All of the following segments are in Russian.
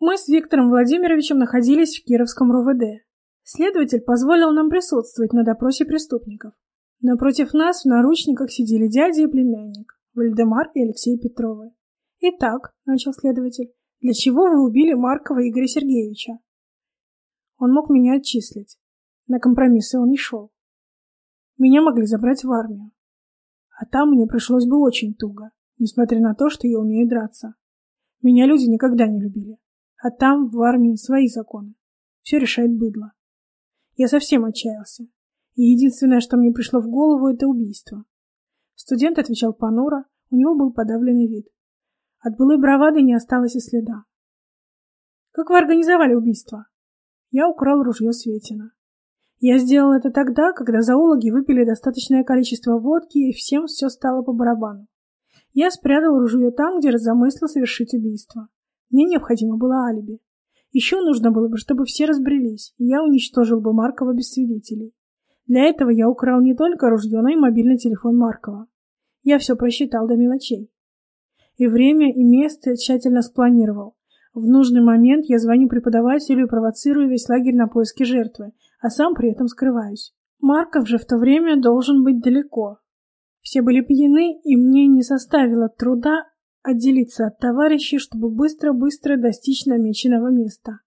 Мы с Виктором Владимировичем находились в Кировском РОВД. Следователь позволил нам присутствовать на допросе преступников. Напротив нас в наручниках сидели дядя и племянник, Вальдемар и Алексей Петровы. «Итак», — начал следователь, — «для чего вы убили Маркова Игоря Сергеевича?» Он мог меня отчислить. На компромиссы он не шел. Меня могли забрать в армию. А там мне пришлось бы очень туго, несмотря на то, что я умею драться. Меня люди никогда не любили. А там, в армии, свои законы. Все решает быдло. Я совсем отчаялся. И единственное, что мне пришло в голову, это убийство. Студент отвечал понуро, у него был подавленный вид. От былой бравады не осталось и следа. «Как вы организовали убийство?» Я украл ружье Светина. Я сделал это тогда, когда зоологи выпили достаточное количество водки, и всем все стало по барабану. Я спрятал ружье там, где замыслил совершить убийство. Мне необходимо было алиби. Еще нужно было бы, чтобы все разбрелись, и я уничтожил бы Маркова без свидетелей. Для этого я украл не только ружье, но и мобильный телефон Маркова. Я все просчитал до мелочей. И время, и место тщательно спланировал. В нужный момент я звоню преподавателю и провоцирую весь лагерь на поиски жертвы, а сам при этом скрываюсь. Марков же в то время должен быть далеко. Все были пьяны, и мне не составило труда отделиться от товарищей, чтобы быстро-быстро достичь намеченного места.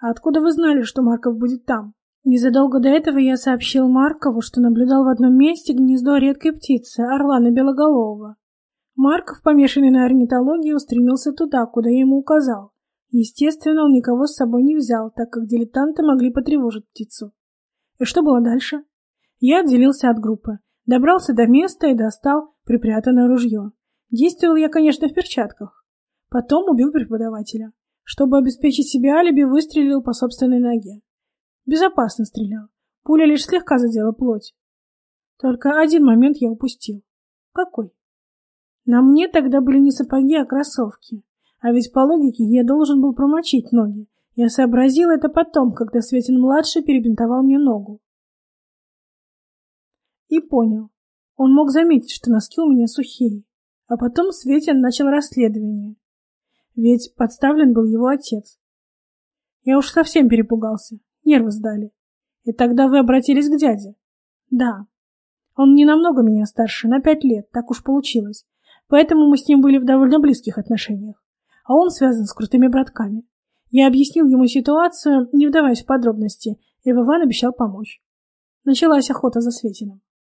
А откуда вы знали, что Марков будет там? Незадолго до этого я сообщил Маркову, что наблюдал в одном месте гнездо редкой птицы, орлана белоголового. Марков, помешанный на орнитологии, устремился туда, куда я ему указал. Естественно, он никого с собой не взял, так как дилетанты могли потревожить птицу. И что было дальше? Я отделился от группы, добрался до места и достал припрятанное ружье. Действовал я, конечно, в перчатках. Потом убил преподавателя. Чтобы обеспечить себе алиби, выстрелил по собственной ноге. Безопасно стрелял. Пуля лишь слегка задела плоть. Только один момент я упустил. Какой? На мне тогда были не сапоги, а кроссовки. А ведь по логике я должен был промочить ноги. Я сообразил это потом, когда Светин-младший перебинтовал мне ногу. И понял. Он мог заметить, что носки у меня сухие. А потом Светин начал расследование. Ведь подставлен был его отец. Я уж совсем перепугался. Нервы сдали. И тогда вы обратились к дяде? Да. Он не намного меня старше, на пять лет, так уж получилось. Поэтому мы с ним были в довольно близких отношениях. А он связан с крутыми братками. Я объяснил ему ситуацию, не вдаваясь в подробности, и Вован обещал помочь. Началась охота за Светиным.